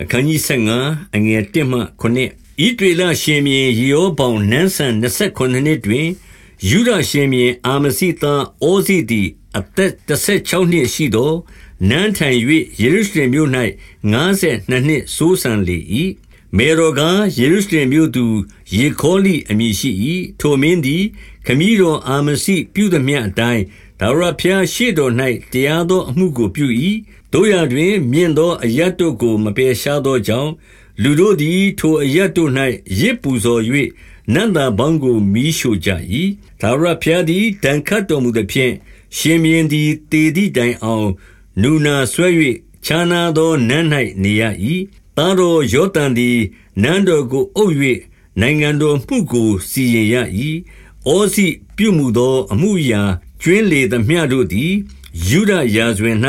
အခန်းကြီး15အငယ်1မှ9ဣဒေလရှင်မြေယေဟောပေါင်နန်းဆန်29နှစ်တွင်ယူဒရှင်မြေအာမစီသားအိုဇီသည်အသက်16နှစ်ရှိသောနန်းထိုင်၍ယေရုရှလင်မြို့၌52နှစ်စိုးစံလေ၏မေရောကယေရုရှလင်မြို့သူယေခေါလိအမည်ရှိ၏ထိုမင်းသည်ခမည်းတော်အာမစီပြုသည်မြတ်အတိုင်း ဒါဝရဖျားရှေ့တော်၌တရားသောအမှုကို ပြု၏တို့ရတွင် မြင့်သောအရတ်တို့ကို မပယ်ရှားသောကြောင့် လူတို့သည် ထိုအရတ်တို့၌ရစ်ပူဇော်၍နန္တာဘောင်းကို မီးရှို့ကြ၏ဒါဝရဖျားသည်တန်ခတ်တော်မူသည်ဖြင့် ရှင်မြင်းသည်တေသည့်တိုင်အောင် နူနာဆွဲ၍ခြားနာသော နန်း၌နေရ၏သားတော်ယောတန်သည် နန်းတော်ကို အုပ်၍နိုင်ငံတော်မှုကို စီရင်ရ၏ဩစီပြုမှုသော အမှုရာ ကျွင်းလေသမျှတို့သည်ယုဒရာဇဝင်၌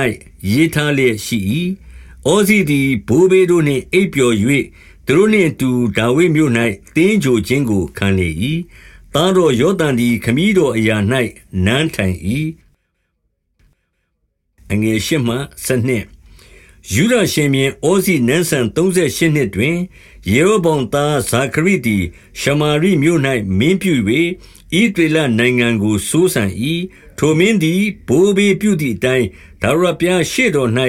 ရေးထားလျက်ရှိ၏။ဩဇိသည်ဘိုးဘေးတို့နှင့်အိပ်ပျော်၍သူတို့နှင့်အတူဒါဝိဒ်မြို့၌သင်္ဂြိုဟ်ခြင်းကိုခံလေ၏။သားတော်ယောသံသည်ခမည်းတော်အရာ၌နန်းထိုင်၏။အငယ်ရှမှဆနှစ်ယူဒရှင်မြင်ဩဇိနန်းဆန်38နှစ်တွင်ယေရောဗောင်သားဇာခရိသည်ရှမာရိမြို့၌မင်းပြု၍ ဣသရေလနိုင်ငံကိုစိုးစံ၏ထိုမင်းသည် ဘိုးဘေးပြုသည့်အတိုင်းဒါဝရဘုရားရှေ့တော်၌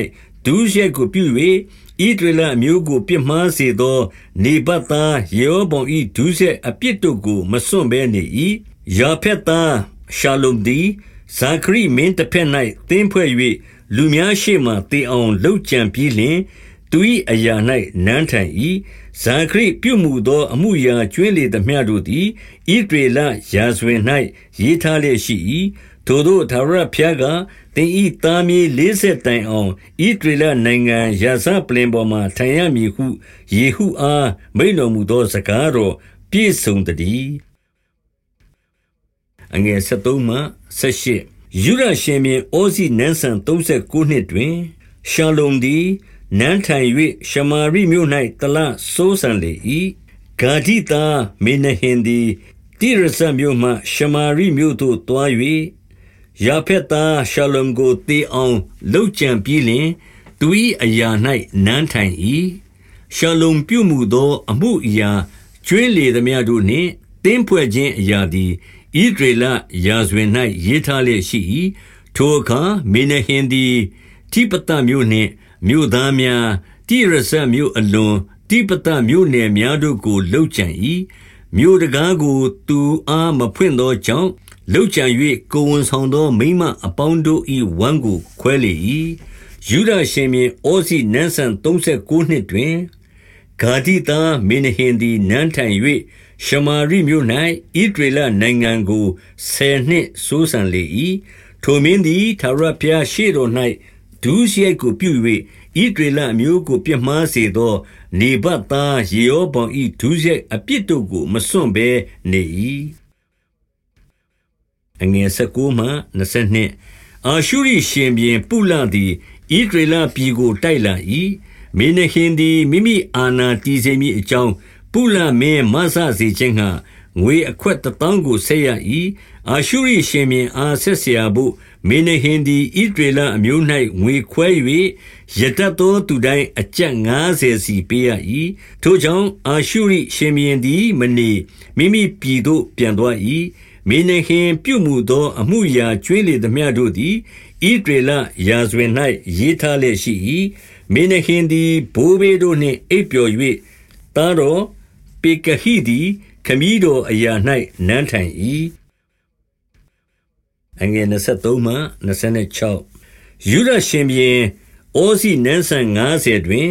ဒုစရိုက်ကိုပြု၍ဣသရေလအမျိုးကို ပြစ်မှားစေသော နေဗတ်သားယေဟောဗောင်၏ဒုစရိုက်အပြစ်တို့ကို မစွန့်ဘဲနေ၏ယာဖက်သားရှာလုံသည် ဇာခရိမင်းတစ်ဖက်၌သင်းဖွဲ့၍လူများရှေ့မှတေအောင်လှုပ်ကြံပြီးလျှင် သူ၏အရာ၌နန်းထိုင်၏ ဇာခရိပြုမှုသော အမှုရာကျွင်းလေသမျှတို့သည်ဣဒေလရာဇဝင်၌ရေးထားလျက်ရှိ၏ထိုသို့ ထာဝရဘုရားက သင်ဤသားမြေလေးဆက်တိုင်အောင်ဣဒေလနိုင်ငံရာဇပလင်ပေါ်မှထိုင်ရမည်ဟု ယေဟုအား မိန်တော်မူသော စကားတော်ပြည့်စုံတည်းအငယ်73မှ78ယူရရှင်မြေဩဇိနန်းဆန်39နှစ်တွင် ရှာလုံသည် နန်းထိုင်၍ရှမာရိမြို့၌တလစိုးစံလေ၏ဂါဒိတာမေနဟင်သည် တိရဇမြို့မှ ရှမာရိမြို့သို့တွား၍ယာဖက်သားရှလုံကိုတေအောင်လှုပ်ကြံပြီးလျှင် သူ၏အရာ၌နန်းထိုင်၏ရှလုံပြုမှုသော အမှုအရာကျွင်းလေသည်များတို့နှင့်တင်းဖွဲ့ခြင်းအရာသည်ဣဒရေလရာဇဝင်၌ရေးထား လျက်ရှိ၏ထိုအခါ မေနဟင်သည် တိပတမြို့နှင့် မြို့သားများ တိရဇမြို့အလွန်တိပတမြို့နယ်များတို့ကိုလှုပ်ကြံ၏မြို့တကားကို သူအားမဖွင့်သောကြောင့်လှုပ်ကြံ၍ကိုဝန်ဆောင်သော မိမအပေါင်းတို့၏ဝမ်းကို ခွဲလေ၏ယူဒရှင်မြေဩစီနန်းဆန်39နှစ်တွင် ဂါတိသားမေနဟင်သည် နန်းထိုင်၍ရှမာရိမြို့၌ဣဒရေလနိုင်ငံကို ဆယ်နှစ်စိုးစံလေ၏ထိုမင်းသည်သာရဖျားရှေ့တော်၌ ဒုစရိုက်ကိုပြု၍ဣသရေလအမျိုးကို ပြစ်မှားစေသော နေဗတ်သား ယေရောဗောင်၏ဒုစရိုက်အပြစ်တို့ကို မစွန့်ဘဲနေ၏။19 အာရှုရိရှင်ဘုရင်ပုလသည် ဣသရေလပြည်ကို တိုက်လာ၏။မေနဟင်သည် မိမိအာဏာတည်စေမည် အကြောင်း၊ပုလမင်းမစစေခြင်းငှါ ငွေအခွက်တသောင်းကို ဆက်ရ၏။အာရှုရိရှင်ဘုရင်အား ဆက်စရာဘို့ မေနဟင်သည်ဣဒရေလအမျိုး၌ငွေခွဲ၍ယတတ်သောသူတိုင်းအကျပ်90စီပေးရ၏ထိုကြောင့်အာရှုရိရှင်ပြန်သည်မနေမိမိပြည်သို့ပြန်သွား၏မေနဟင်ပြုမှုသောအမှုရာကျွေးလေသမျှတို့သည်ဣဒရေလရာဇဝင်၌ရေးထားလျက်ရှိ၏မေနဟင်သည်ဘိုးဘေးတို့နှင့်အိပ်ပျော်၍သားတော်ပေကဟိသည်ခမည်းတော်အရာ၌နန်းထိုင်၏ အငယ်23မှ26ယူရရှင်ပြန်ဩစီနန်းဆန်90တွင်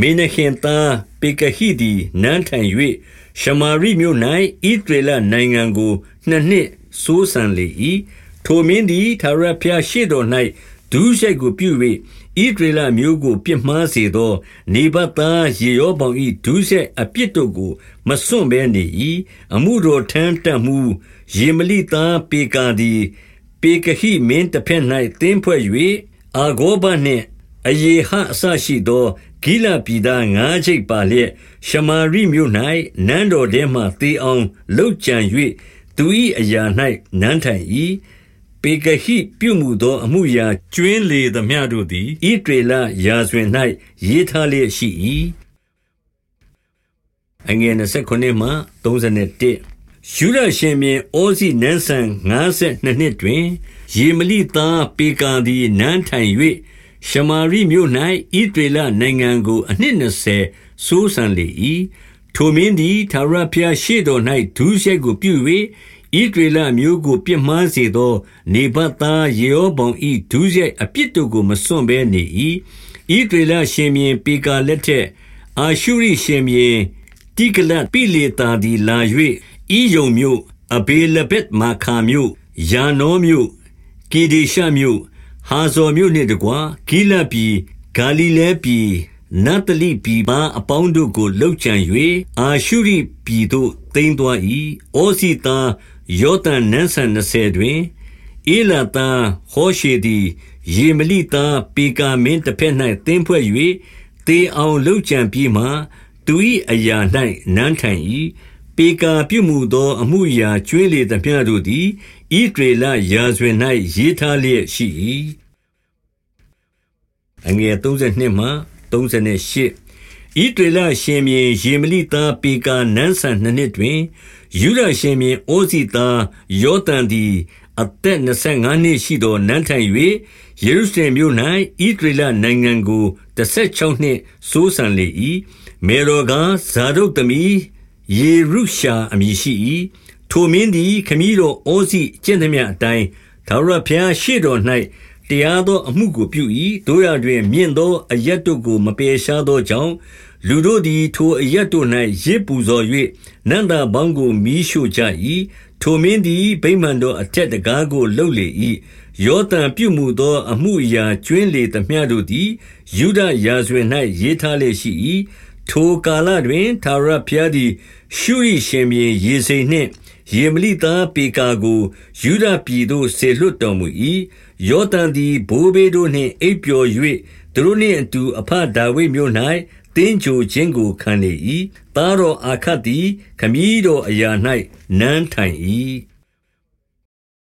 မေနခင်သားပေကဟိသည်နန်းထိုင်၍ရှမာရိမြို့၌ဣဒရေလနိုင်ငံကိုနှစ်နှစ်စိုးစံလေ၏ထိုမင်းသည်သာရဖျားရှေ့တော်၌ဒုစရိုက်ကိုပြု၍ဣဒရေလမျိုးကိုပြစ်မှားစေသော နေဗတ်သားယေရောဗောင်၏ဒုစရိုက်အပြစ်တို့ကိုမစွန့်ဘဲနေ၏အမှုတော်ထမ်းတတ်မှုယေမလိသားပေကာသည် ပေကဟိမင်းတစ်ဖက်၌တင်းဖွဲ့၍အာဂောဘနှင့်အယေဟအဆရှိသောဂိလပြည်သားငါးချိတ်ပါလျက်ရှမာရိမြို့၌နန်းတော်ထဲမှတေအောင်လှုပ်ကြံ၍သူ၏အရာ၌နန်းထိုင်၏ပေကဟိပြုမှုသောအမှုရာကျွင်းလေသမျှတို့သည်ဣဒေလရာဇဝင်၌ရေးထားလျက်ရှိ၏အငယ်29မှ31 ယူရရှင်မြေဩဇိနန်းဆန်52နှစ်တွင်ယေမလိသားပေကာသည်နန်းထိုင်၍ရှမာရိမြို့၌ဣဒေလနိုင်ငံကိုအနှစ်20စိုးစံလေ၏ထိုမင်းသည်သာရဖျားရှေ့တော်၌ဒုစရိုက်ကိုပြု၍ဣဒရေလမျိုးကိုပြစ်မှားစေသော နေဗတ်သားယေရောဗောင်၏ဒုစရိုက်အပြစ်တို့ကိုမစွန့်ဘဲနေ၏ဣဒရေလရှင်မြင်းပေကာလက်ထက်အာရှုရိရှင်မြင်းတိကလတ်ပိလေတာဒီလာ၍ ဤယုံမျိုးအဘေလဘက်မာခာမျိုးယာနောမျိုးကေဒေရှမျိုးဟာဇော်မျိုးနှင့်တကွာဂိလပြည် ဂါလိလဲပြည်နတလိပြည်ပါအပေါင်းတို့ကိုလှုပ်ချံ၍အာရှုရိပြည်သို့ သိမ်းသွား၏။ဩစီသားယောသန်နန်းဆန်20တွင် ဧလာသားဟောရှေသည်ယေမလိသားပေကာမင်းတစ်ဖက်၌သင်းဖွဲ့၍တေအောင်လှုပ်ကြံပြီးမှ သူ၏အရာ၌နန်းထိုင်၏ ပေကာပြုမှုသော အမှုရာကျွေးလေသမျှတို့သည်ဣဒေလရာဇဝင်၌ရေးထားလျက်ရှိ၏အငယ်32မှ38ဣဒေလရှင်မြေယေမလိသား ပေကာနန်းဆန်နှစ်နှစ်တွင်ယူဒရှင်မြေအိုဇီသား ယောတန်သည် အသက်25နှစ်ရှိသောနန်းထိုင်၍ယေရုရှလင်မြို့၌ဣဒရေလနိုင်ငံကို16နှစ်စိုးစံလေ၏မေရောကဇာဒုတ်သမီး ယေရုရှာအမည်ရှိ၏ထိုမင်းသည်ခမည်းတော်အိုဇီကျင့်သည်မြအတိုင်းသာရဖျားရှေ့တော်၌တရားသောအမှုကိုပြု၏တို့ရတွင် မြင့်သောအရက်တို့ကိုမပယ်ရှားသောကြောင့်လူတို့သည်ထိုအရက်တို့၌ရစ်ပူဇော်၍နန္တာပေါင်းကိုမီးရှို့ကြ၏ထိုမင်းသည်ဗိမာန်တော်အထက်တကားကိုလှုပ်လေ၏ယောသံပြုမှုသော အမှုအရာကျွင်းလေသမျှတို့သည်ယူဒရာဇဝင်၌ရေးထားလေရှိ၏ ထိုကာလတွင်သာရဖျားသည် ရှုရိရှင်မြေရေစိန်နှင့်ယေမလိသားပေကာကိုယူဒပြည်သို့ဆေလွတ်တော်မူ၏ယောသန်သည်ဘိုးဘေးတို့နှင့် အိပ်ပျော်၍သူတို့နှင့်အတူအဖဒါဝိဒ်မြို့၌တင်းကြိုခြင်းကိုခံလေ၏သားတော်အာခတ်သည် ခမည်းတော်အရာ၌နန်းထိုင်၏